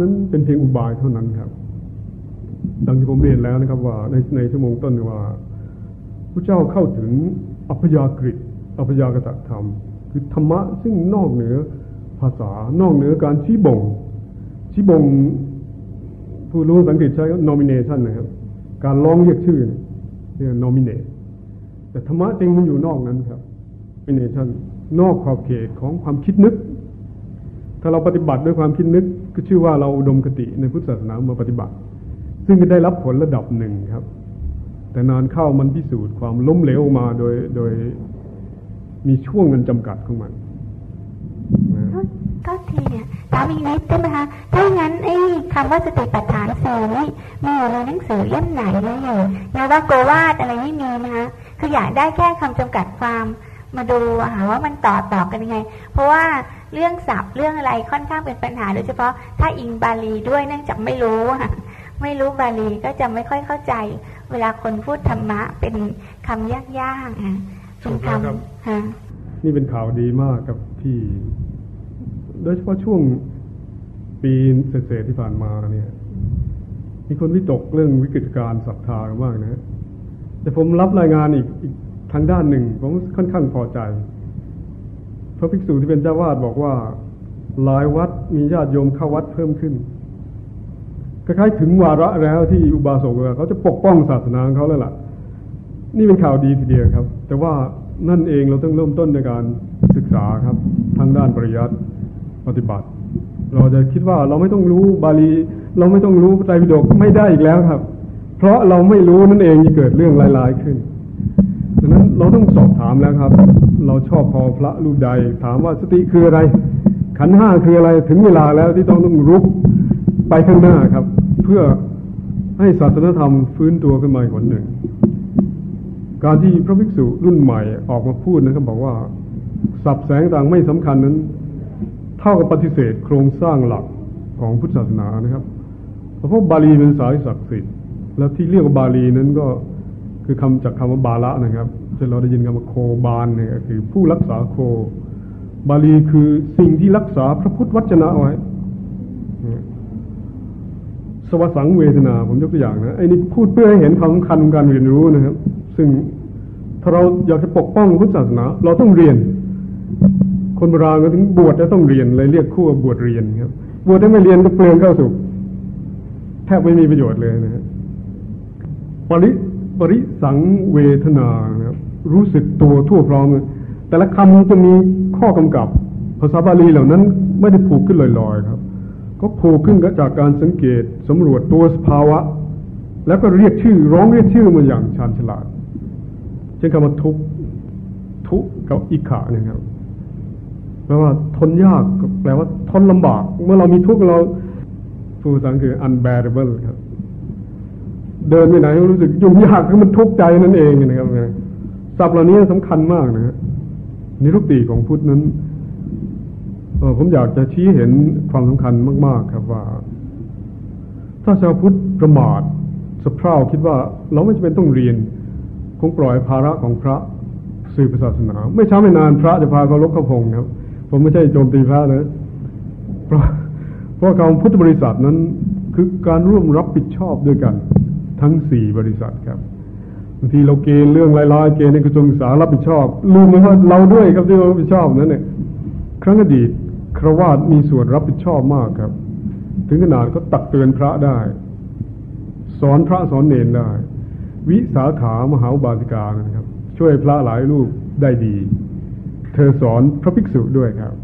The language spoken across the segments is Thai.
นั้นเป็นเพียงอุบายเท่านั้นครับ ดังที่ผมเรียนแล้วนะครับว่าในในชั่วโมงต้นว่าพระเจ้าเข้าถึงอัพยากฤิอัพยากตธรรม คือธรรมะซึ่งนอกเหนือภาษานอกเหนือการชี้บ่ง ชี้บ่งผู้รู้สังเกตใช้ nomination นะครับ การร้องเรียกชื่อเรียก nominate แต่ธรรมะจริงมันอยู่นอกนั้นครับ nomination นอกขอบเขตของความคิดนึก ถ้าเราปฏิบัติด้วยความคิดนึก ก็ชื่อว่าเราอุดมคติในพุทธศาสนามาปฏิบัติ ซึ่งได้รับผลระดับหนึ่งครับ แต่นานเข้ามันพิสูจน์ความล้มเหลวมาโดยโดยมีช่วงเงินจำกัดของมันก็ทีเนี่ยตามอีกนิดได้ไหมคะถ้างั้นไอ้คำว่าสติปัฏฐานสี่นี่มีอยู่ในหนังสือเล่มไหนเลยอยู่ยาว่าโกวาดอะไรไม่มีนะคะคืออยากได้แค่คำจำกัดความมาดูหาว่ามันต่อต่อกันยังไง เพราะว่า เรื่องศัพท์เรื่องอะไรค่อนข้างเป็นปัญหาโดยเฉพาะถ้าอิงบาลีด้วยเนื่องจากไม่รู้ไม่รู้บาลีก็จะไม่ค่อยเข้าใจ เวลาคนพูดธรรมะเป็นคำยากๆอะเป็นคำฮะนี่เป็นข่าวดีมากกับที่ โดยเฉพาะช่วงปีเศษที่ผ่านมาเนี่ย มีคนวิตกเรื่องวิกฤตการศรัทธามากนะ แต่ผมรับรายงานอีกอีกทางด้านหนึ่ง ผมค่อนข้างพอใจ พระภิกษุที่เป็นเจ้าวาดบอกว่า หลายวัดมีญาติโยมเข้าวัดเพิ่มขึ้นคล้ายๆถึงวาระแล้วที่อุบาสกเขาจะปกป้องศาสนาของเขาแล้วล่ะ นี่เป็นข่าวดีทีเดียวครับ แต่ว่านั่นเองเราต้องเริ่มต้นในการศึกษาครับทางด้านปริยัติปฏิบัติ เราจะคิดว่าเราไม่ต้องรู้บาลี เราไม่ต้องรู้ไตรปิฎกไม่ได้อีกแล้วครับ เพราะเราไม่รู้นั่นเองจะเกิดเรื่องลายๆขึ้นดังนั้น เราต้องสอบถามแล้วครับ เราชอบพอพระรูปใด ถามว่าสติคืออะไร ขันห้าคืออะไรถึงเวลาแล้วที่ต้องต้องรุกไปข้างหน้าครับ เพื่อให้ศาสนธรรมฟื้นตัวขึ้นมาอีกคนหนึ่ง การที่พระภิกษุรุ่นใหม่ออกมาพูดนะครับบอกว่า สับแสงต่างไม่สำคัญนั้น เท่ากับปฏิเสธโครงสร้างหลักของพุทธศาสนานะครับ เพราะบาลีเป็นสายศักดิ์สิทธิ์และที่เรียกว่าบาลีนั้นก็คือคำจากคำว่าบาละนะครับ ที่เราได้ยินคำว่าโคบาลเนี่ยคือผู้รักษาโค บาลีคือสิ่งที่รักษาพระพุทธวจนะไว้สวสังเวทนา ผมยกตัวอย่างนะไอ้นี่พูดเพื่อให้เห็นความสำคัญของการเรียนรู้นะครับ ซึ่งถ้าเราอยากจะปกป้องพุทธศาสนา เราต้องเรียน คนโบราณก็ถึงบวชแล้วต้องเรียนเลยเรียกคู่ว่าบวชเรียนครับบวชถ้าไม่เรียนก็เปลืองเข้าสุกแทบไม่มีประโยชน์เลยนะฮะปริปริสังเวทนานะครับ รู้สึกตัวทั่วพร้อมแต่ละคำจะมีข้อกำกับ ภาษาบาลีเหล่านั้นไม่ได้ผูกขึ้นลอยๆครับ ก็ผูกขึ้นก็จากการสังเกตสำรวจตัวสภาวะ แล้วก็เรียกชื่อ ร้องเรียกชื่อมาอย่างชาญฉลาด เช่นคำว่าทุกทุกกับอิขาเนี่ยครับแปลว่าทนยากแปลว่าทนลำบาก เมื่อเรามีทุกข์เราผู้สังคือ unbearable ครับ เดินไปไหนรู้สึกยุ่งยากคือมันทุกข์ใจนั่นเองนะครับ ศัพท์เหล่านี้สำคัญมากนะฮะนิรุตติของพุทธนั้นผมอยากจะชี้เห็นความสำคัญมาก ๆ ครับว่า ถ้าชาวพุทธประมาทสะเพร่าคิดว่าเราไม่จำเป็นต้องเรียน คงปล่อยภาระของพระสื่อศาสนา ไม่ช้าไม่นานพระจะพาเขาลกเขาพงครับ ผมไม่ใช่โจมตีพระนะเพราะเพราะการพุทธบริษัทนั้นคือการร่วมรับผิดชอบด้วยกัน ทั้งสี่บริษัทครับ บางทีเราเกณฑ์เรื่องลายๆเกณฑ์ในกระทรวงศึกษารับผิดชอบลืมไปว่าเราด้วยครับที่เรารับผิดชอบนั่นเนี่ยครั้งอดีตครวาดมีส่วนรับผิดชอบมากครับ ถึงขนาดก็ตักเตือนพระได้ สอนพระสอนเนรได้ วิสาขามหาบาสิกานะครับ ช่วยพระหลายรูปได้ดี เธอสอนพระภิกษุด้วยครับ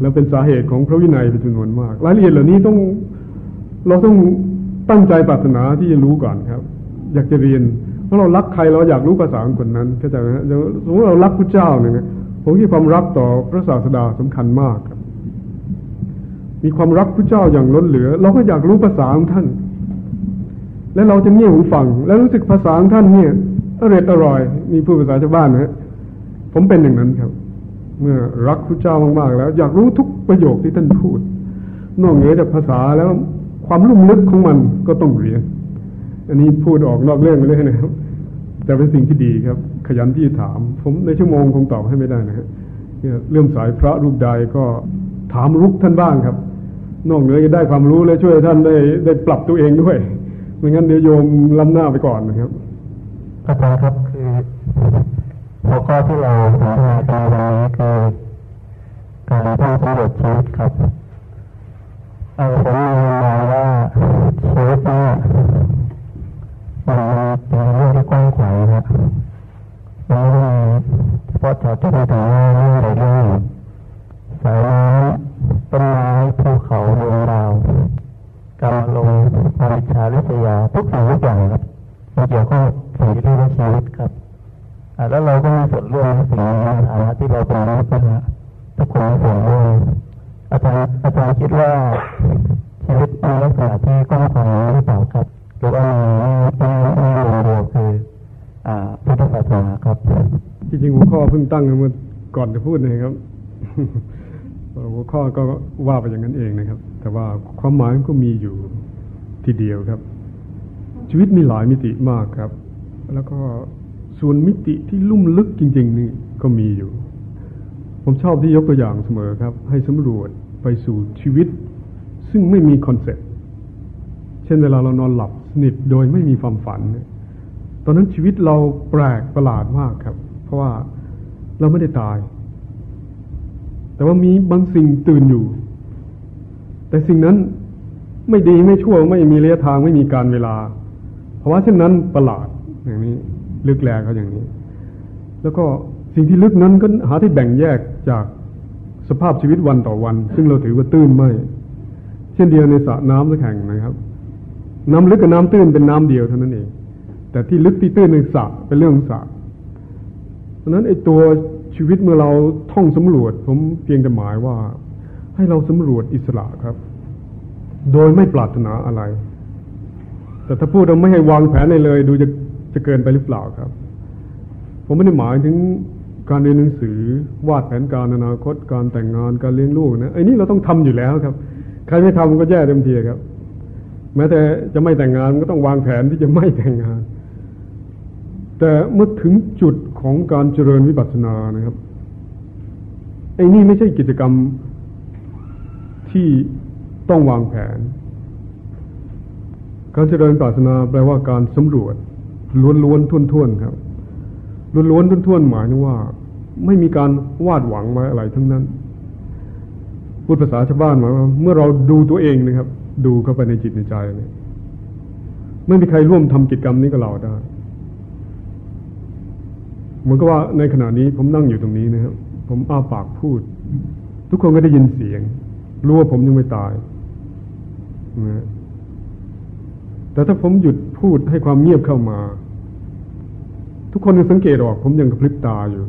แล้วเป็นสาเหตุของพระวินัยเป็นจำนวนมาก รายละเอียดเหล่านี้ต้องเราต้องตั้งใจปรารถนาที่จะรู้ก่อนครับ อยากจะเรียนเพราะเรารักใครเราอยากรู้ภาษาคนนั้นเข้าใจไหมฮะสมมติเรารักพระเจ้าเนี่ยผมคิดความรักต่อพระศาสดาสำคัญมากครับ มีความรักพระเจ้าอย่างล้นเหลือ เราก็อยากรู้ภาษาของท่าน และเราจะเงี่ยหูฟัง แล้วรู้สึกภาษาของท่านเนี่ยอร่อยอร่อยมีผู้ภาษาชาวบ้านนะฮะผมเป็นอย่างนั้นครับ เมื่อรักพระเจ้ามากๆ แล้ว อยากรู้ทุกประโยคที่ท่านพูด นอกเหนือจากภาษาแล้วความลุ่มลึกของมันก็ต้องเรียน อันนี้พูดออกนอกเรื่องไปเลยนะครับ แต่เป็นสิ่งที่ดีครับ ขยันที่ถาม ผมในชั่วโมงคงตอบให้ไม่ได้นะฮะเรื่องสายพระรูปใดก็ถามรุกท่านบ้างครับ นอกเหนือจะได้ความรู้และช่วยท่านได้ได้ปรับตัวเองด้วยไม่งั้นเดี๋ยวโยมล้ำหน้าไปก่อนนะครับอาจารย์ครับคือหัวข้อที่เราสนทนากันวันนี้คือการท่องสำรวจชีวิตครับเอาผมมีมองว่าชีวิตเนี่ย ก็ว่าไปอย่างนั้นเองนะครับ แต่ว่าความหมายก็มีอยู่ทีเดียวครับ ชีวิตมีหลายมิติมากครับ แล้วก็ส่วนมิติที่ลุ่มลึกจริง ๆ นี่ก็มีอยู่ ผมชอบที่ยกตัวอย่างเสมอครับ ให้สำรวจไปสู่ชีวิต ซึ่งไม่มี concept เช่นเวลาเรานอนหลับสนิทโดยไม่มีความฝัน ตอนนั้นชีวิตเราแปลกประหลาดมากครับ เพราะว่าเราไม่ได้ตาย แต่ว่ามีบางสิ่งตื่นอยู่ แต่สิ่งนั้นไม่ดีไม่ชั่วไม่มีระยะทางไม่มีการเวลา เพราะว่าเช่นนั้นประหลาดอย่างนี้ ลึกแลเขาอย่างนี้ แล้วก็สิ่งที่ลึกนั้นก็หาที่แบ่งแยกจากสภาพชีวิตวันต่อวัน ซึ่งเราถือว่าตื้นไม่ เช่นเดียวในสระน้ำสักแห่งนะครับ น้ำลึกกับน้ำตื้นเป็นน้ำเดียวเท่านั้นเอง แต่ที่ลึกที่ตื้นในสระเป็นเรื่องสระเพราะนั้นไอ้ตัว ชีวิตเมื่อเราท่องสำรวจ ผมเพียงแต่หมายว่า ให้เราสำรวจอิสระครับ โดยไม่ปรารถนาอะไร แต่ถ้าพูดเราไม่ให้วางแผนเลย ดูจะจะเกินไปหรือเปล่าครับ ผมไม่ได้หมายถึงการเรียนหนังสือวาดแผนการอนาคตการแต่งงานการเลี้ยงลูกนะไอ้นี่เราต้องทำอยู่แล้วครับ ใครไม่ทำก็แย่เต็มทีครับ แม้แต่จะไม่แต่งงานก็ต้องวางแผนที่จะไม่แต่งงาน แต่เมื่อถึงจุด ของการเจริญวิปัสสนานะครับไอ้นี่ไม่ใช่กิจกรรมที่ต้องวางแผน การเจริญปัสสนาแปลว่าการสำรวจล้วนๆทุ่นๆครับล้วนๆทุ่นๆหมายถึงว่า ไม่มีการวาดหวังไว้อะไรทั้งนั้นพูดภาษาชาวบ้านหมายว่าเมื่อเราดูตัวเองนะครับ ดูเข้าไปในจิตในใจเนี่ยไม่มีใครร่วมทำกิจกรรมนี้กับเราได้ เหมือนกับว่าในขณะนี้ผมนั่งอยู่ตรงนี้นะครับ ผมอ้าปากพูด ทุกคนก็ได้ยินเสียง รู้ว่าผมยังไม่ตายนะแต่ถ้าผมหยุดพูดให้ความเงียบเข้ามา ทุกคนจะสังเกตออก ผมยังกระพริบตาอยู่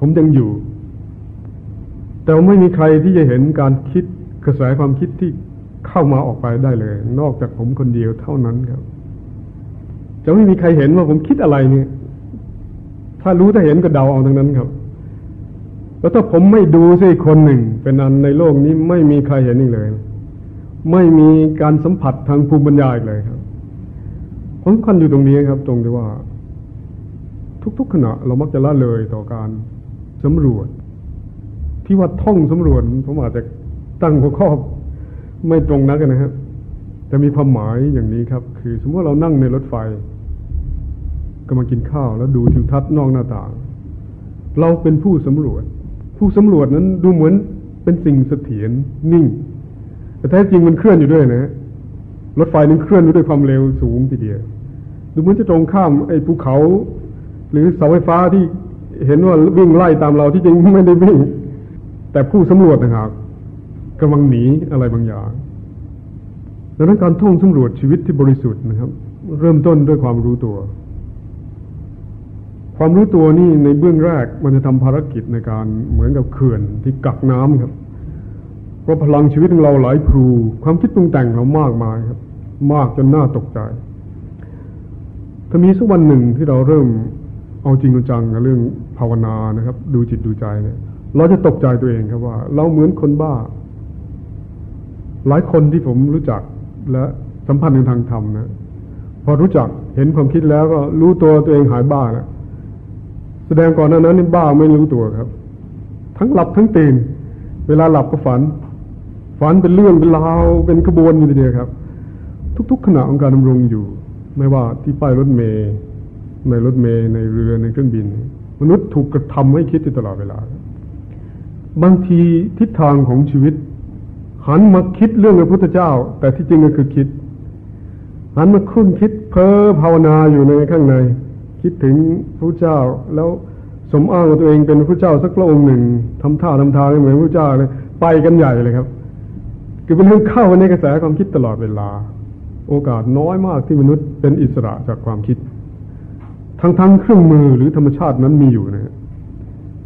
ผมยังอยู่ แต่ไม่มีใครที่จะเห็นการคิดกระแสความคิดที่เข้ามาออกไปได้เลย นอกจากผมคนเดียวเท่านั้นครับ จะไม่มีใครเห็นว่าผมคิดอะไรเนี่ย ถ้ารู้ถ้าเห็นก็เดาเอาทั้งนั้นครับ แล้วถ้าผมไม่ดูสิคนหนึ่ง เป็นอันในโลกนี้ไม่มีใครเห็นอีกเลย ไม่มีการสัมผัสทางภูมิปัญญาอีกเลยครับผลคัญอยู่ตรงนี้ครับ ตรงที่ว่า ทุก ๆ ขณะ เรามักจะละเลยต่อการสำรวจ ที่ว่าท่องสำรวจผมอาจจะตั้งหัวข้อไม่ตรงนักนะครับแต่มีความหมายอย่างนี้ครับ คือ สมมติเรานั่งในรถไฟ กำลังกินข้าวแล้วดูทิวทัศน์นอกหน้าต่าง เราเป็นผู้สำรวจ ผู้สำรวจนั้นดูเหมือนเป็นสิ่งเสถียรนิ่ง แต่แท้จริงมันเคลื่อนอยู่ด้วยนะ รถไฟนั้นเคลื่อนด้วยความเร็วสูงทีเดียวดูเหมือนจะตรงข้ามไอ้ภูเขา หรือเสาไฟฟ้าที่เห็นว่าวิ่งไล่ตามเราที่จริงไม่ได้วิ่ง แต่ผู้สำรวจนะครับกำลังหนีอะไรบางอย่างดังนั้นการท่องสำรวจชีวิตที่บริสุทธิ์นะครับ เริ่มต้นด้วยความรู้ตัว ความรู้ตัวนี่ในเบื้องแรกมันจะทำภารกิจในการเหมือนกับเขื่อนที่กักน้ำครับ เพราะพลังชีวิตของเราหลายพลูความคิดปรุงแต่งเรามากมายครับ มากจนน่าตกใจ ถ้ามีสักวันหนึ่งที่เราเริ่มเอาจริงจังกับเรื่องภาวนานะครับ ดูจิตดูใจเนี่ย เราจะตกใจตัวเองครับว่า เราเหมือนคนบ้า หลายคนที่ผมรู้จักและสัมพันธ์ในทางธรรมนะพอรู้จักเห็นความคิดแล้วก็รู้ตัวตัวเองหายบ้าแล้ว แสดงก่อนหน้านั้นนี่บ้าไม่รู้ตัวครับ ทั้งหลับทั้งตื่น เวลาหลับก็ฝัน ฝันเป็นเรื่องเป็นราวเป็นขบวนอยู่ทีเดียวครับ ทุก ๆ ขณะของการดำรงอยู่ ไม่ว่าที่ป้ายรถเมย์ในรถเมย์ในเรือในเครื่องบิน มนุษย์ถูกกระทำให้คิดตลอดเวลา บางทีทิศทางของชีวิต หันมาคิดเรื่องพระพุทธเจ้า แต่ที่จริงก็คือคิดหันมาคุ้นคิดเพ้อภาวนาอยู่ในข้างใน คิดถึงพระเจ้า แล้วสมอ้างว่าตัวเองเป็นพระเจ้าสักพระองค์หนึ่งทำท่าทำทางเหมือนพระเจ้าเลยไปกันใหญ่เลยครับ คือเป็นเรื่องเข้าในกระแสความคิดตลอดเวลา โอกาสน้อยมากที่มนุษย์เป็นอิสระจากความคิด ทั้งทั้งเครื่องมือหรือธรรมชาตินั้นมีอยู่นะ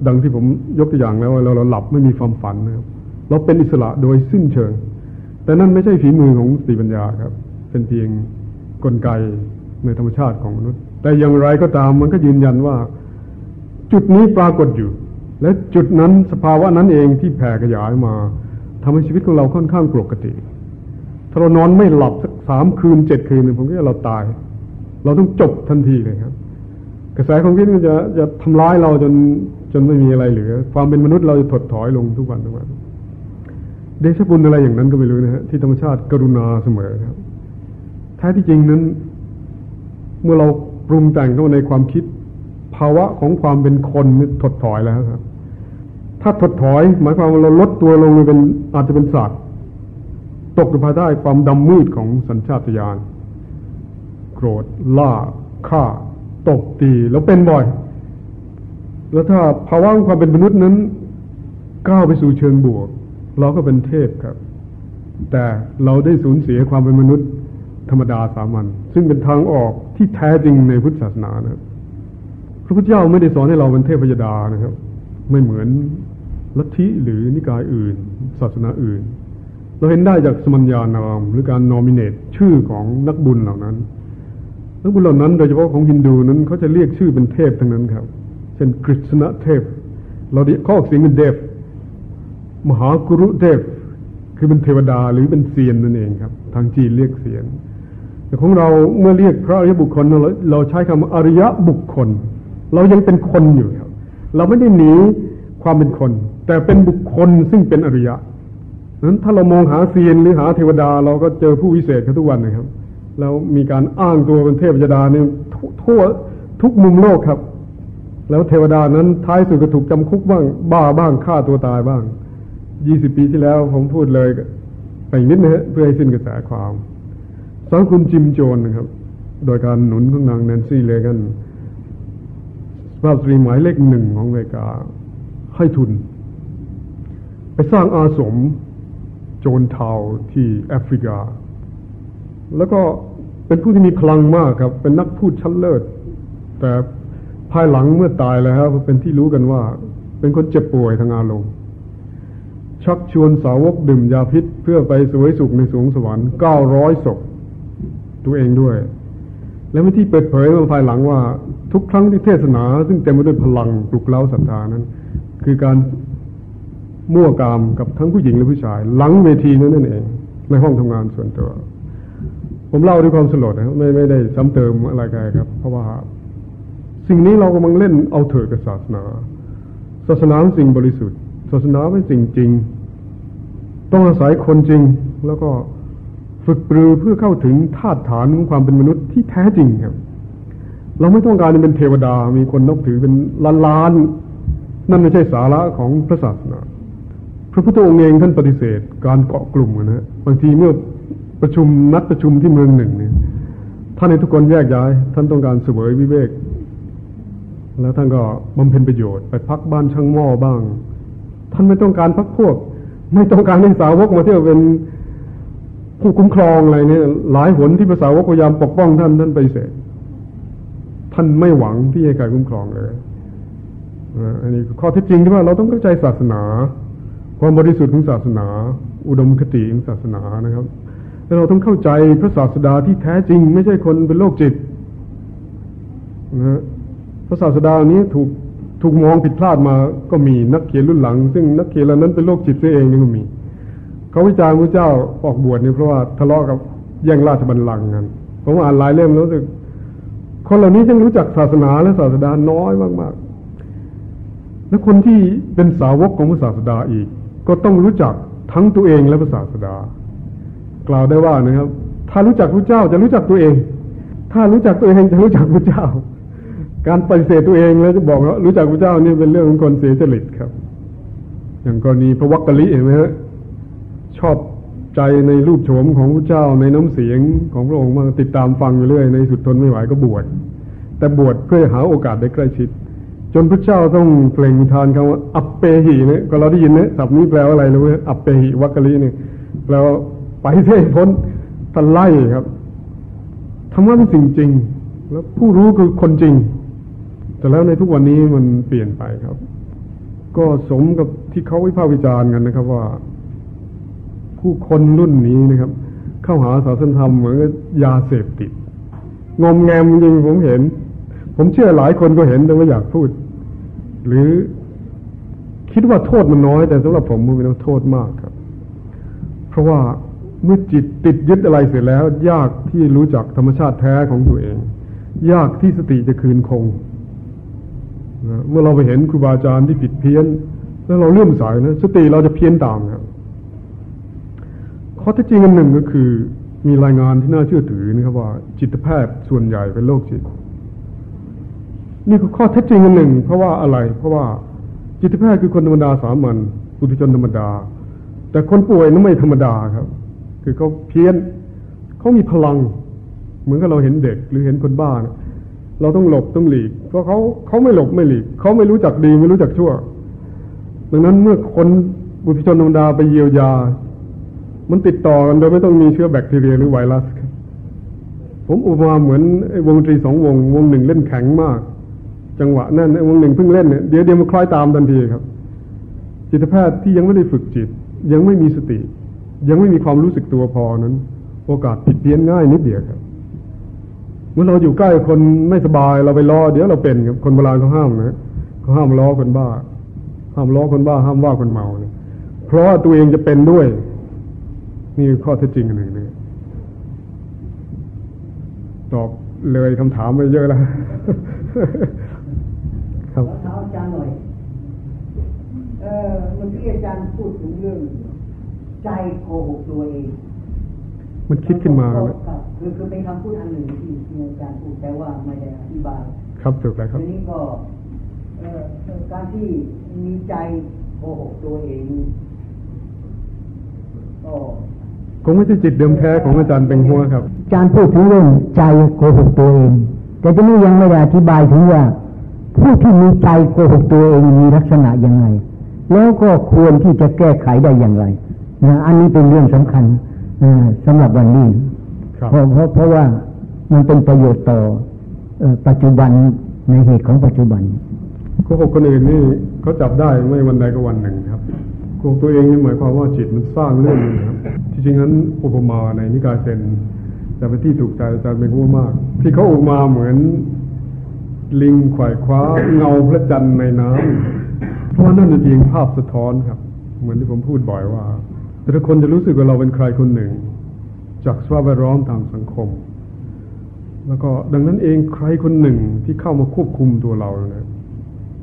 ดังที่ผมยกตัวอย่างแล้วเราเราหลับไม่มีความฝันนะครับเราเป็นอิสระโดยสิ้นเชิง แต่นั่นไม่ใช่ฝีมือของสติปัญญาครับ เป็นเพียงกลไกในธรรมชาติของมนุษย์ แต่อย่างไรก็ตามมันก็ยืนยันว่า จุดนี้ปรากฏอยู่ และจุดนั้นสภาวะนั้นเองที่แผ่ขยายมาทำให้ชีวิตของเราค่อนข้างปกติถ้าเรานอนไม่หลับสักสามคืนเจ็ดคืนผมก็จะเราตาย เราต้องจบทันทีเลยครับ กระแสของคิดมันจะจะทำร้ายเราจนจนไม่มีอะไรเหลือ ความเป็นมนุษย์เราจะถดถอยลงทุกวันทุกวันเดชบุญอะไรอย่างนั้นก็ไม่รู้นะฮะที่ธรรมชาติกรุณาเสมอครับแท้ที่จริงนั้น เมื่อเรา ปรุงแต่งเข้าในความคิด ภาวะของความเป็นคนถดถอยแล้วครับ ถ้าถดถอย หมายความว่าเราลดตัวลงเป็นอาจจะเป็นสัตว์ตกอยู่ภายใต้ความดำมืดของสัญชาตญาณโกรธล่าฆ่าตบตีแล้วเป็นบ่อย แล้วถ้าภาวะของความเป็นมนุษย์นั้น ก้าวไปสู่เชิงบวก เราก็เป็นเทพครับ แต่เราได้สูญเสียความเป็นมนุษย์ธรรมดาสามัญซึ่งเป็นทางออก ที่แท้จริงในพุทธศาสนานะครับพระพุทธเจ้าไม่ได้สอนให้เราเป็นเทพยดานะครับ ไม่เหมือนลัทธิหรือนิกายอื่น ศาสนาอื่น เราเห็นได้จากสมัญญานาม หรือการนอมิเนตชื่อของนักบุญเหล่านั้น นักบุญเหล่านั้นโดยเฉพาะของฮินดูนั้นเขาจะเรียกชื่อเป็นเทพทั้งนั้นครับ เช่นกฤษณะเทพ เราเรียกข้อเสียงเป็นเดฟมหากรุเทพคือเป็นเทวดาหรือเป็นเซียนนั่นเองครับ ทางจีนเรียกเซียน แต่ของเราเมื่อเรียกพระอริยบุคคล เราเราใช้คำอริยบุคคล เรายังเป็นคนอยู่ครับ เราไม่ได้หนีความเป็นคน แต่เป็นบุคคลซึ่งเป็นอริยะนั้นถ้าเรามองหาเซียนหรือหาเทวดา เราก็เจอผู้วิเศษกันทุกวันนะครับ แล้วมีการอ้างตัวเป็นเทพยดาเนี่ยทั่วทุกมุมโลกครับ แล้วเทวดานั้นท้ายสุดก็ถูกจำคุกบ้างบ้าบ้างฆ่าตัวตายบ้างยี่สิบปีที่แล้วผมพูดเลยไปนิดนะฮะเพื่อให้สิ้นกระแสความ สังคุณจิมโจนนะครับ โดยการหนุนของนางแนนซี่เลกันสภาพสตรีหมายเลขหนึ่งของอเมริกา ให้ทุน ไปสร้างอาสมโจนเทาที่แอฟริกา แล้วก็เป็นผู้ที่มีพลังมากครับ เป็นนักพูดชั้นเลิศ แต่ภายหลังเมื่อตายแล้วเป็นที่รู้กันว่า เป็นคนเจ็บป่วยทางอารมณ์ชักชวนสาวกดื่มยาพิษเพื่อไปสวยสุขในสวงสวรรค์เก้าร้อยศพ ตัวเองด้วย และไม่ที่เปิดเผยมาภายหลังว่าทุกครั้งที่เทศนา ซึ่งเต็มไปด้วยพลังปลุกเล้าศรัทธานั้น คือการมั่วกามกับทั้งผู้หญิงและผู้ชาย หลังเวทีนั้นนั่นเอง ในห้องทำงานส่วนตัว ผมเล่าด้วยความสลดนะไม่ไม่ได้ซ้ำเติมอะไรกันครับ เพราะว่า สิ่งนี้เรากำลังเล่นเอาเถิดกับศาสนา ศาสนาเป็นสิ่งบริสุทธิ์ ศาสนาเป็นสิ่งจริง ต้องอาศัยคนจริงแล้วก็ ฝึกปรือเพื่อเข้าถึงธาตุฐานของความเป็นมนุษย์ที่แท้จริงครับ เราไม่ต้องการเป็นเทวดา มีคนนับถือเป็นล้านล้านนั่นไม่ใช่สาระของพระศาสนา พระพุทธองค์เองท่านปฏิเสธ การเกาะกลุ่มนะฮะบางทีเมื่อประชุมนัดประชุมที่เมืองหนึ่งเนี่ยท่านในทุกคนแยกย้าย ท่านต้องการเสวยวิเวก แล้วท่านก็บำเพ็ญประโยชน์ไปพักบ้านช่างหม้อบ้าง ท่านไม่ต้องการพักพวก ไม่ต้องการให้สาวกมาเที่ยวเป็น ผู้คุ้มครองอะไรเนี่ยหลายหนที่ภาษาวกพยายามปกป้องท่านท่านไปเสธท่านไม่หวังที่จะการคุ้มครองเลยอันนี้ข้อเท็จจริงที่ว่าเราต้องเข้าใจศาสนา ความบริสุทธิ์ของศาสนา อุดมคติของศาสนานะครับแล้วเราต้องเข้าใจพระศาสดาที่แท้จริง ไม่ใช่คนเป็นโรคจิตนะพระศาสดานี้ถูกถูกมองผิดพลาดมาก็มีนักเขียนรุ่นหลัง ซึ่งนักเขียนเหล่านั้นเป็นโรคจิตเสียเองนี่ก็มี เขาวิจารณ์พระเจ้าออกบวชนี่เพราะว่าทะเลาะกับแย่งราชบัลลังก์กันผมอ่านหลายเล่มแล้วรู้สึก คนเหล่านี้ยังรู้จักศาสนาและศาสดาน้อยมากๆ และคนที่เป็นสาวกของพระศาสดาอีก ก็ต้องรู้จักทั้งตัวเองและพระศาสดา กล่าวได้ว่านะครับ ถ้ารู้จักพระเจ้าจะรู้จักตัวเอง ถ้ารู้จักตัวเองจะรู้จักพระเจ้า การปฏิเสธตัวเองแล้วจะบอกว่ารู้จักพระเจ้านี่เป็นเรื่องของคนเสียจริตครับ อย่างกรณีพระวักกะลิเห็นไหมฮะ ชอบใจในรูปโฉมของพระเจ้าในน้ำเสียงของพระองค์มาติดตามฟังอยู่เรื่อย ในสุดทนไม่ไหวก็บวชแต่บวชเพื่อหาโอกาสได้ใกล้ชิด จนพระเจ้าต้องเปล่งทานคำว่า อัปเปหิเนี่ยก็เราได้ยินเนี่ยศัพท์นี้แปลว่าอะไรรู้ไหมอัปเปหิวักกะลิเนี่ยแปลว่าไปเส้พ้นท่านไล่ครับธรรมะเป็นสิ่งจริง แล้วผู้รู้คือคนจริง แต่แล้วในทุกวันนี้มันเปลี่ยนไปครับ ก็สมกับที่เขาวิพากษ์วิจารณ์กันนะครับว่า ผู้คนรุ่นนี้นะครับ เข้าหาศาสนธรรมเหมือนยาเสพติด งมแงมจริงผมเห็น ผมเชื่อหลายคนก็เห็นแต่ไม่อยากพูด หรือคิดว่าโทษมันน้อย แต่สำหรับผมมันเป็นโทษมากครับ เพราะว่าเมื่อจิตติดยึดอะไรเสร็จแล้ว ยากที่รู้จักธรรมชาติแท้ของตัวเอง ยากที่สติจะคืนคงนะเมื่อเราไปเห็นครูบาอาจารย์ที่ผิดเพี้ยน แล้วเราเลื่อมใสนะสติเราจะเพี้ยนตามครับ ข้อเท็จจริงอันหนึ่งก็คือ มีรายงานที่น่าเชื่อถือนะครับว่า จิตแพทย์ส่วนใหญ่เป็นโรคจิต นี่คือข้อเท็จจริงอันหนึ่ง เพราะว่าอะไร เพราะว่าจิตแพทย์คือคนธรรมดาสามัญปุถุชนธรรมดา แต่คนป่วยนั้นไม่ธรรมดาครับ คือเขาเพี้ยนเขามีพลัง เหมือนกับเราเห็นเด็กหรือเห็นคนบ้านเราต้องหลบต้องหลีก เพราะเขาเขาไม่หลบไม่หลีกเขาไม่รู้จักดีไม่รู้จักชั่ว ดังนั้นเมื่อคนบุตรชนธรรมดาไปเยียวยา มันติดต่อกันโดยไม่ต้องมีเชื้อแบคทีเรียหรือไวรัสผมอุปมาเหมือนวงดนตรีสองวง วงหนึ่งเล่นแข็งมาก จังหวะนั่นวงหนึ่งเพิ่งเล่นเนี่ยเดี๋ยวเดี๋ยวมันคล้อยตามทันทีครับ จิตแพทย์ที่ยังไม่ได้ฝึกจิต ยังไม่มีสติ ยังไม่มีความรู้สึกตัวพอนั้น โอกาสผิดเพี้ยนง่ายนิดเดียวครับเมื่อเราอยู่ใกล้คนไม่สบายเราไปล้อเดี๋ยวเราเป็นครับคนโบราณเขาห้ามนะเขาห้ามล้อคนบ้า ห้ามล้อคนบ้า ห้ามว่าคนเมาเนี่ยเพราะว่าตัวเองจะเป็นด้วย นี่ข้อเท็จจริงอันหนึ่งนะตอบเลยคำถามไปเยอะแล้วครับถามอาจารย์หน่อยเออเมื่อกี้อาจารย์พูดถึงเรื่อง ใจโกหกตัวเอง มันคิดขึ้นมาครับคือคือเป็นคำพูดอันหนึ่งที่ที่อาจารย์พูดแต่ว่าไม่ได้อธิบาย ครับถูกแล้วครับทีนี้ก็เอ่อการที่มีใจโกหกตัวเองก็ คงไม่ใช่จิตเดิมแท้ของอาจารย์เป็นหัวครับอาจารย์พูดถึงเรื่องใจโกหกตัวเอง แต่ทีนี้ยังไม่ได้อธิบายถึงว่า ผู้ที่มีใจโกหกตัวเองมีลักษณะยังไง แล้วก็ควรที่จะแก้ไขได้อย่างไรนะอันนี้เป็นเรื่องสำคัญสำหรับวันนี้เพราะเพราะเพราะว่ามันเป็นประโยชน์ต่อปัจจุบันในเหตุของปัจจุบันโกหกคนอื่นนี่เขาจับได้ไม่วันใดก็วันหนึ่งครับ โกหกตัวเองนี่หมายความว่าจิตมันสร้างเรื่องนึงครับที่จริงนั้นอุปมาในนิกายเซนจะเป็นที่ถูกใจอาจารย์เป็นหัวมาก ที่เขาอุปมาเหมือน ลิงขวายคว้าเงาพระจันทร์ในน้ำเพราะนั่นเป็นเพียงภาพสะท้อนครับ เหมือนที่ผมพูดบ่อยว่า แต่ถ้าคนจะรู้สึกว่าเราเป็นใครคนหนึ่ง จากสภาพแวดล้อมทางสังคม แล้วก็ดังนั้นเองใครคนหนึ่งที่เข้ามาควบคุมตัวเราเนี่ย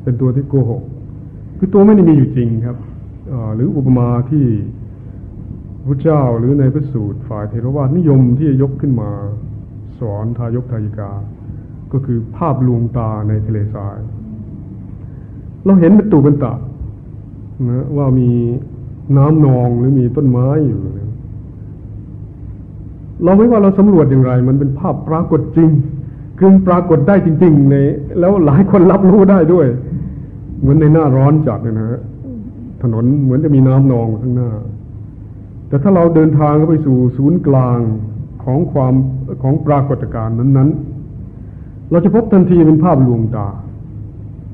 เป็นตัวที่โกหก คือตัวไม่ได้มีอยู่จริงครับ หรืออุปมาที่พระเจ้าหรือในพระสูตรฝ่ายเทรวาสนิยมที่จะยกขึ้นมาสอนทายกทายิกา ก็คือภาพลวงตาในทะเลทราย เราเห็นเป็นตูเป็นตานะว่ามีน้ำนองหรือมีต้นไม้อยู่เราไม่ว่าเราสำรวจอย่างไร มันเป็นภาพปรากฏจริง คือปรากฏได้จริง ๆ ใน แล้วหลายคนรับรู้ได้ด้วย เหมือนในหน้าร้อนจัดนะฮะ ถนนเหมือนจะมีน้ำนองข้างหน้า แต่ถ้าเราเดินทางเข้าไปสู่ศูนย์กลางของความของปรากฏการณ์นั้น ๆ เราจะพบทันทีเป็นภาพลวงตา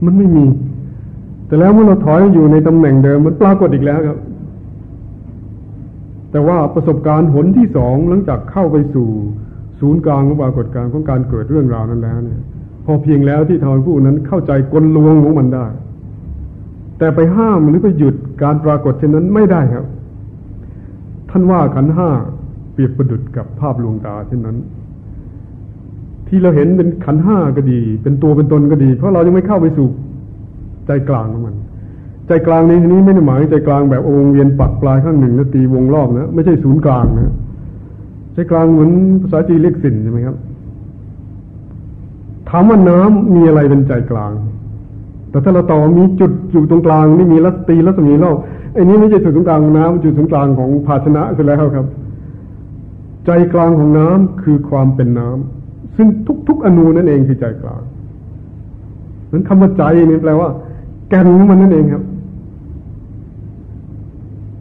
มันไม่มี แต่แล้วเมื่อเราถอยอยู่ในตำแหน่งเดิมมันปรากฏอีกแล้วครับ แต่ว่าประสบการณ์หนที่สองหลังจากเข้าไปสู่ศูนย์กลางของปรากฏการณ์ของการเกิดเรื่องราวนั้นแล้วเนี่ย พอเพียงแล้วที่ทำให้ผู้นั้นเข้าใจกลลวงของมันได้ แต่ไปห้ามหรือไปหยุดการปรากฏเช่นนั้นไม่ได้ครับ ท่านว่าขันห้าเปรียบประดุดกับภาพลวงตาเช่นนั้น ที่เราเห็นเป็นขันห้าก็ดี เป็นตัวเป็นตนก็ดี เพราะเรายังไม่เข้าไปสู่ใจกลางของมัน ใจกลางในที่นี้ไม่ได้หมายใจกลางแบบวงเวียนปักปลายข้างหนึ่งแล้วตีวงรอบนะไม่ใช่ศูนย์กลางนะใจกลางเหมือนภาษาจีนเรียกสินใช่ไหมครับถามว่าน้ำมีอะไรเป็นใจกลาง แต่ถ้าเราต่อมีจุดอยู่ตรงกลางไม่มีลัศตีลัศมีรอบไอ้นี้ไม่ใช่จุดตรงกลางของน้ำจุดตรงกลางของภาชนะเสร็จแล้วครับ ใจกลางของน้ำคือความเป็นน้ำซึ่งทุก ๆ อนูนั่นเองคือใจกลางนั้นคำว่าใจนี่แปลว่า แกนมันนั่นเองครับ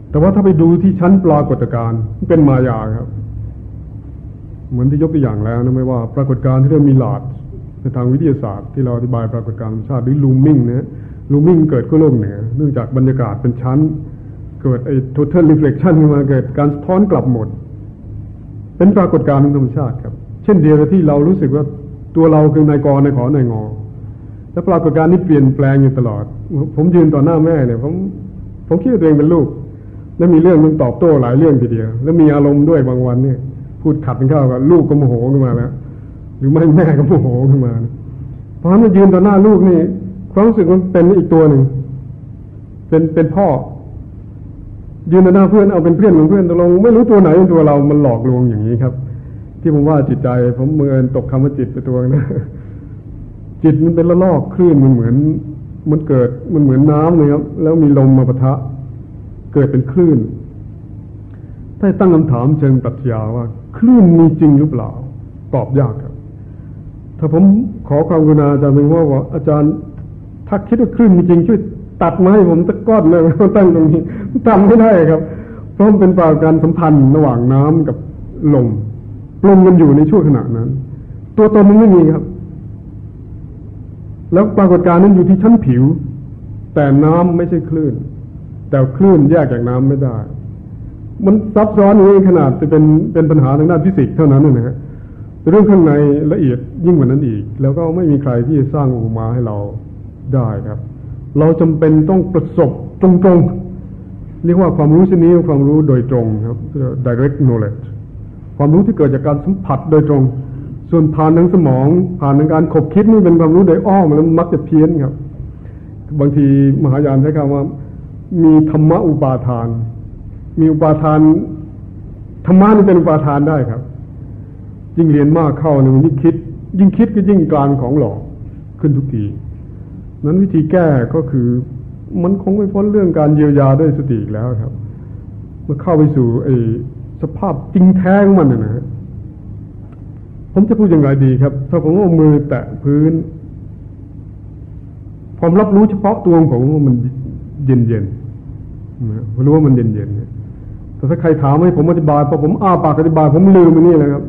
แต่ว่าถ้าไปดูที่ชั้นปรากฏการณ์เป็นมายาครับ เหมือนที่ยกตัวอย่างแล้วนะไม่ว่า ปรากฏการณ์ที่เรียกมีหลาด ในทางวิทยาศาสตร์ที่เราอธิบายปรากฏการณ์ธรรมชาติหรือลูมิ่งนะลูมิ่งเกิดขึ้นโลกเหนือเนื่องจากบรรยากาศเป็นชั้น เกิดไอ้ total reflection ขึ้นมาเกิดการสะท้อนกลับหมด เป็นปรากฏการณ์ธรรมชาติครับ เช่นเดียวกับที่เรารู้สึกว่าตัวเราคือนายกรนายขอนายงอและปรากฏการณ์นี้เปลี่ยนแปลงอยู่ตลอด ผมยืนต่อหน้าแม่เนี่ยผมผมคิดว่าตัวเองเป็นลูก แล้วมีเรื่องมันตอบโต้หลายเรื่องทีเดียว แล้วมีอารมณ์ด้วยบางวันเนี่ย พูดขัดกันเข้ากับลูกก็โมโหขึ้นมาแล้ว รือไม่แม่ก็โมโหขึ้นมาเพราะฉะนั้นยืนต่อหน้าลูกนี่ความรู้สึกมันเป็นอีกตัวหนึ่งเป็นเป็นพ่อ ยืนต่อหน้าเพื่อนเอาเป็นเพื่อนของเพื่อนตกลงไม่รู้ตัวไหนเป็นตัวเรา มันหลอกลวงอย่างนี้ครับ ที่ผมว่าจิตใจ ผมเมือนตกคำว่าจิตไปตัวนะจิตมันเป็นละลอกคลื่นมันเหมือน มันเกิดมันเหมือนน้ำเลยครับ แล้วมีลมมาปะทะ เกิดเป็นคลื่นถ้าตั้งคำถามเชิงปรัชญาว่า คลื่นมีจริงหรือเปล่า ตอบยากครับ ถ้าผมขอความกรุณาอาจารย์เป็นว่าว่าอาจารย์ถ้าคิดว่าคลื่นมีจริงช่วยตัดมาให้ผมตะก้อนเลยตั้งตรงนี้ทำไม่ได้ครับ เพราะมันเป็นปรากฏการสัมพันธ์ระหว่างน้ำกับลมลมมันอยู่ในช่วงขณะนั้น ตัวตนมันไม่มีครับ แล้วปรากฏการณ์นั้นอยู่ที่ชั้นผิว แต่น้ำไม่ใช่คลื่น แต่คลื่นแยกจากน้ำไม่ได้ มันซับซ้อนอย่างนี้ขนาดจะเป็นเป็นปัญหาทางด้านฟิสิกส์เท่านั้นนะฮะ เรื่องข้างในละเอียดยิ่งกว่านั้นอีก แล้วก็ไม่มีใครที่จะสร้างอุปมาให้เราได้ครับ เราจำเป็นต้องประสบตรงๆ เรียกว่าความรู้ชนิดความรู้โดยตรงครับ direct knowledge ความรู้ที่เกิดจากการสัมผัสโดยตรง ส่วนผ่านทางสมอง ผ่านทางการขบคิดนี่เป็นความรู้โดยอ้อมแล้วมักจะเพี้ยนครับ บางทีมหายานใช้คำว่า มีธรรมะอุปาทาน มีอุปาทานธรรมะนี่เป็นอุปาทานได้ครับ ยิ่งเรียนมากเข้าเนี่ยมันยิ่งคิด ยิ่งคิดก็ยิ่งกลางของหลอกขึ้นทุกที นั้นวิธีแก้ก็คือมันคงไม่พ้นเรื่องการเยียวยาด้วยสติแล้วครับ เมื่อเข้าไปสู่ไอ้สภาพจริงแท้ของมันนะฮะผมจะพูดยังไงดีครับ ถ้าผมเอามือแตะพื้นผมรับรู้เฉพาะตัวของผมว่ามันเย็นเย็นผมรู้ว่ามันเย็นเย็นแต่ถ้าใครถามให้ผมอธิบายพอผมอ้าปากอธิบาย ผมลืมมันนี่เลยครับ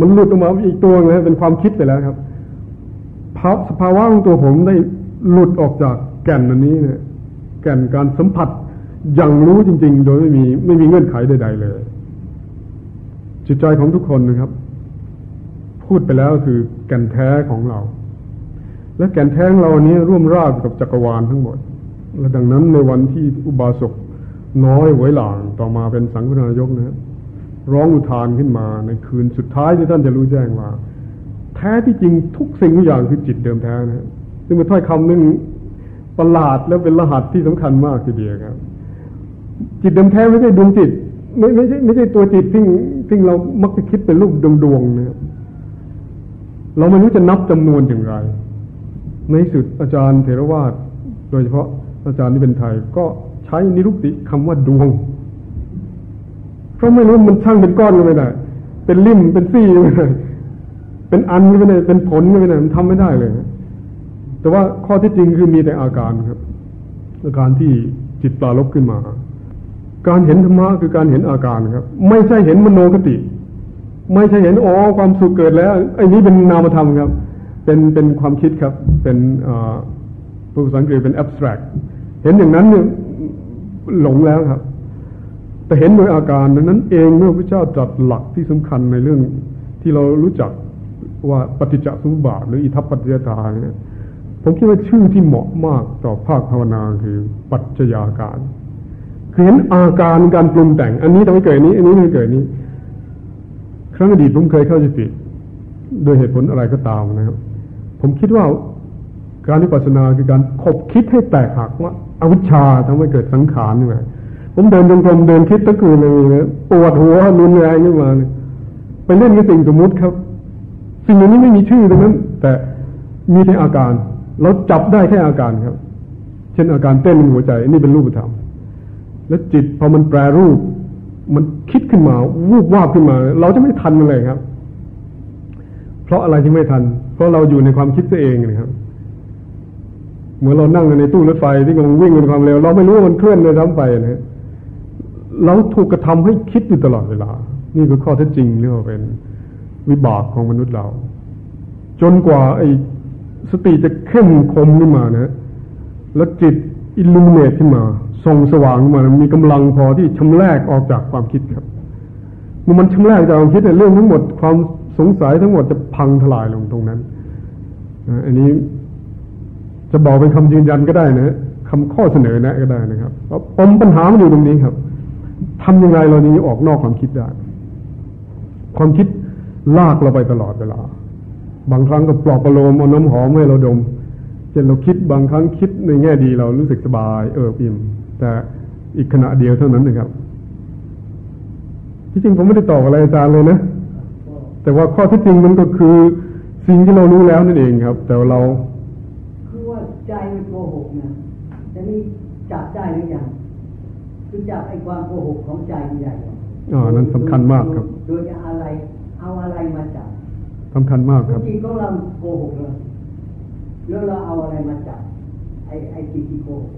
มันหลุดออกมาอีกตัวนึงเป็นความคิดไปแล้วครับสภาวะของตัวผมได้หลุดออกจากแก่นอันนี้เนี่ยแก่นการสัมผัสอย่างรู้จริง ๆ โดยไม่มีไม่มีเงื่อนไขใด ๆ เลย จิตใจของทุกคนนะครับ พูดไปแล้วคือแก่นแท้ของเรา และแก่นแท้ของเรานี้ร่วมรากกับจักรวาลทั้งหมด และดังนั้นในวันที่อุบาสกน้อยหวยหลางต่อมาเป็นสังฆนายกนะคร้ ร้องอุทานขึ้นมา ในคืนสุดท้ายที่ท่านจะรู้แจ้งว่า แท้ที่จริงทุกสิ่งทุกอย่างคือจิตเดิมแท้นะซึ่งเป็นถ้อยคำนึงประหลาดแล้วเป็นรหัสที่สำคัญมากทีเดียวครับ จิตเดิมแท้ไม่ใช่ดวงจิต ไม่ไม่ใช่ไม่ใช่ตัวจิตที่ที่เรามักจะคิดเป็นรูปดวงดวงนะครับเราไม่รู้จะนับจำนวนอย่างไร ในสุดอาจารย์เทรวาสโดยเฉพาะอาจารย์ที่เป็นไทยก็ใช้นิรุติคำว่าดวง เพราะไม่รู้มันช่างเป็นก้อนก็ไม่ได้ เป็นลิ่มเป็นซี่ก็ไม่ได้เป็นอันก็ไม่ได้เป็นผลก็ไม่ได้มันทำไม่ได้เลย แต่ว่าข้อที่จริงคือมีแต่อาการครับอาการที่จิตปลาลบขึ้นมา การเห็นธรรมะคือการเห็นอาการครับ ไม่ใช่เห็นมโนคติ ไม่ใช่เห็นอ๋อความสุขเกิดแล้วไอ้นี้เป็นนามธรรมครับ เป็นเป็นความคิดครับ เป็นภาษาอังกฤษเป็น abstract เห็นอย่างนั้นเนี่ยหลงแล้วครับ แต่เห็นโดยอาการนั้นเองเมื่อพระเจ้าจัดหลักที่สำคัญในเรื่องที่เรารู้จักว่าปฏิจจสมุปบาทหรืออิทัปปัจจยตาเนี่ยผมคิดว่าชื่อที่เหมาะมากต่อภาคภาวนาคือปัจจยาการคือเห็นอาการการปรุงแต่ง อันนี้ทำให้เกิดนี้ อันนี้ทำให้เกิดนี้ ครั้งอดีตผมเคยเข้าสติโดยเหตุผลอะไรก็ตามนะครับ ผมคิดว่าการวิปัสสนาคือการขบคิดให้แตกหักว่าอวิชชาทำให้เกิดสังขารนี่แหละ ผมเดินจงกรมเดินคิดตะคืนเลยปวดหัวรุนแรงขึ้นมาเนี่ยไปเล่นกับสิ่งสมมุติครับ สิ่งเหล่านี้ไม่มีชื่อตรงนั้น แต่มีแค่อาการ เราจับได้แค่อาการครับ เช่นอาการเต้นในหัวใจนี่เป็นรูปธรรมแล้วจิตพอมันแปรรูป มันคิดขึ้นมา วูบวาบขึ้นมา เราจะไม่ทันมันเลยครับ เพราะอะไรที่ไม่ทัน เพราะเราอยู่ในความคิดตัวเองนะครับเหมือนเรานั่งในตู้รถไฟที่กำลังวิ่งในความเร็ว เราไม่รู้ว่ามันเคลื่อนเลยทั้งไปนะ เราถูกกระทำให้คิดอยู่ตลอดเวลา นี่คือข้อเท็จจริงเรียกว่าเป็นวิบากของมนุษย์เรา จนกว่าไอ้สติจะเข้มคมขึ้นมานะแล้วจิตอิลูเนตขึ้นมาส่องสว่างขึ้นมา มีกำลังพอที่ชำแรกออกจากความคิดครับเมื่อมันชำแรกจากความคิดในเรื่องทั้งหมดความสงสัยทั้งหมดจะพังทลายลงตรงนั้นอันนี้จะบอกเป็นคำยืนยันก็ได้นะคำข้อเสนอแนะก็ได้นะครับเพราะปมปัญหามันอยู่ตรงนี้ครับ ทำยังไงเรานี้ออกนอกความคิดได้ ความคิดลากเราไปตลอดเวลา บางครั้งก็ปลอบประโลมเอาน้ำหอมให้เราดมเช่นเราคิดบางครั้งคิดในแง่ดีเรารู้สึกสบายเอออิ่มแต่อีกขณะเดียวเท่านั้นนะครับที่จริงผมไม่ได้ตอบอะไรอาจารย์เลยนะ แต่ว่าข้อที่จริงมันก็คือสิ่งที่เรารู้แล้วนั่นเองครับ แต่เราใจมันโกหกนะแต่นี่จับได้หรือยัง คือจับไอ้ความโกหกของใจใหญ่อ๋อนั้นสำคัญมากครับ โดยอะไร เอาอะไรมาจับสำคัญมากครับจิตของเราโกหกเลยแล้วเราเอาอะไรมาจับไอ้ไอ้จิตที่โกหก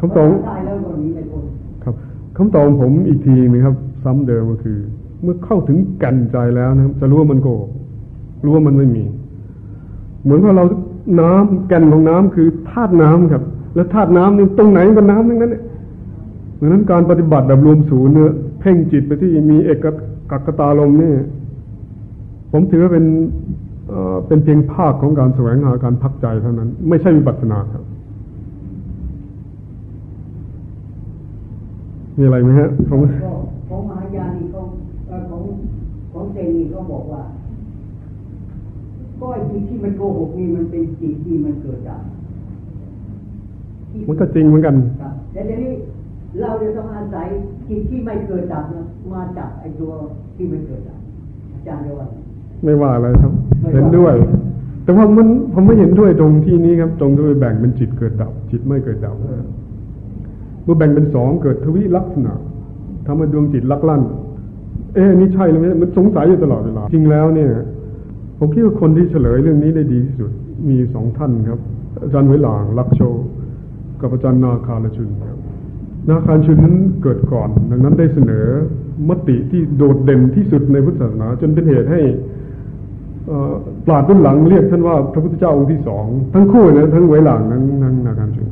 คำตอบตายแล้ววันนี้ไม่พ้นครับคำตอบผมอีกทีนะครับ ซ้ำเดิมก็คือ เมื่อเข้าถึงกันใจแล้วนะครับ จะรู้ว่ามันโกหกรู้ว่ามันไม่มี เหมือนว่าเราน้ำแก่นของน้ำคือธาตุน้ำครับ แล้วธาตุน้ำนี่ตรงไหนก็น้ำทั้งนั้นเนี่ย ดังนั้นการปฏิบัติแบบรวมศูนย์เนี่ยเพ่งจิตไปที่มีเอกกักตาลมนี่ ผมถือว่าเป็นเป็นเพียงภาคของการแสวงหาการพักใจเท่านั้น ไม่ใช่วิปัสสนาครับ มีอะไรไหมฮะของของมหายานีของของของเซนีก็บอกว่าก็ไอ้จิตที่มันโกหกนี่มันเป็นจิตที่มันเกิดจากมันก็จริงเหมือนกันแต่เดี๋ยวนี้ เราจะต้องอาศัยจิตที่ไม่เกิดจากมาจากไอ้ตัวที่มันเกิดจากอาจารย์เดียวกันไม่ว่าอะไรครับ เห็นด้วย แต่ว่ามันผมไม่เห็นด้วยตรงที่นี้ครับ ตรงที่แบ่งเป็นจิตเกิดดับ จิตไม่เกิดดับเมื่อแบ่งเป็นสองเกิดทวิลักษณะทำให้ดวงจิตลักลั่น เอ๊ะนี่ใช่หรือไม่มันสงสัยอยู่ตลอดเวลาจริงแล้วเนี่ย ผมคิดว่าคนที่เฉลยเรื่องนี้ได้ดีที่สุดมีสองท่านครับ อาจารย์เวหลางลักโช กับอาจารย์นาคาลชุนครับ นาคาลชุนนั้นเกิดก่อน ดังนั้นได้เสนอมติที่โดดเด่นที่สุดในพุทธศาสนา จนเป็นเหตุให้ปราดรุ่นหลังเรียกท่านว่าพระพุทธเจ้าองค์ที่สองทั้งคู่นะทั้งเวหลางนั้นทั้งนาคาลชุน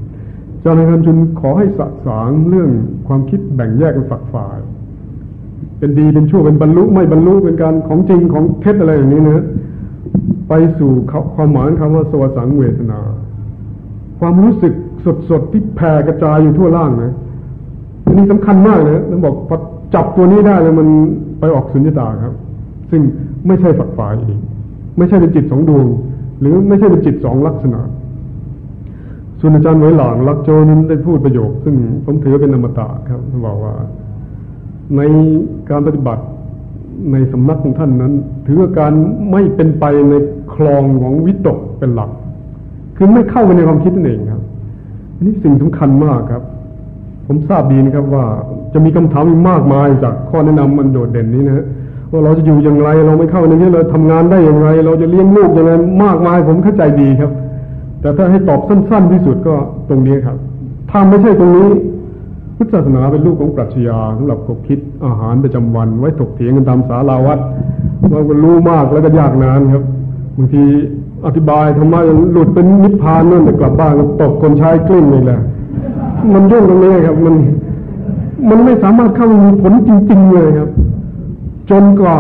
จารย์นาคาลชุนขอให้สะสางเรื่องความคิดแบ่งแยกเป็นฝักฝ่าย เป็นดีเป็นชั่วเป็นบรรลุไม่บรรลุเป็นการของจริงของเท็จอะไรอย่างนี้นะไปสู่ความหมายคำว่าสวสังเวทนา ความรู้สึกสดๆที่แผ่กระจายอยู่ทั่วล่างนะ อันนี้สำคัญมากนะต้องบอกพอจับตัวนี้ได้แล้วมันไปออกสุญญตาครับ ซึ่งไม่ใช่ฝักฝ่ายเองไม่ใช่เป็นจิตสองดวง หรือไม่ใช่เป็นจิตสองลักษณะส่วนอาจารย์ไว้หลังลักโจนั้นได้พูดประโยค ซึ่งผมถือเป็นอมตะครับบอกว่า ในการปฏิบัติในสำนักของท่านนั้น ถือว่าการไม่เป็นไปในคลองของวิตกเป็นหลัก คือไม่เข้าไปในความคิดนั่นเองครับอันนี้สิ่งสำคัญมากครับ ผมทราบดีนะครับว่าจะมีคำถามมากมายจากข้อแนะนำมันโดดเด่นนี้นะว่าเราจะอยู่อย่างไรเราไม่เข้าในนี้เราทำงานได้อย่างไร เราจะเลี้ยงลูกอย่างไรมากมาย ผมเข้าใจดีครับ แต่ถ้าให้ตอบสั้น ๆ ที่สุดก็ตรงนี้ครับ ถ้าไม่ใช่ตรงนี้พุทธศาสนาเป็นลูกของปรัชญาสำหรับกบคิดอาหารประจำวัน ไว้ถกเถียงกันตามสาราวัดว่ารู้มากแล้วก็ยากนานครับบางทีอธิบายทำไมหลุดเป็นนิพพานนั่นแต่กลับบ้านตกคนใช้กลิ้งเลยแหละ มันยุ่งตรงนี้ครับ มัน มันไม่สามารถเข้ามีผลจริง ๆ เลยครับ จนกว่า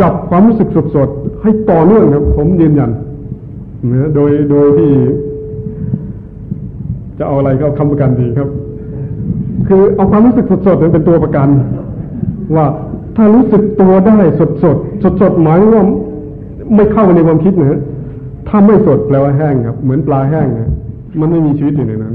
จับความรู้สึกสดๆให้ต่อเนื่องครับ ผมยืนยันนะโดยโดยที่ จะเอาอะไรก็คำประกันดีครับ คือเอาความรู้สึกสดๆเป็นตัวประกัน ว่าถ้ารู้สึกตัวได้สดสดสดสดหมายว่าไม่เข้าในความคิดนะถ้าไม่สดแปลว่าแห้งครับ เหมือนปลาแห้งนะมันไม่มีชีวิตอยู่ในนั้น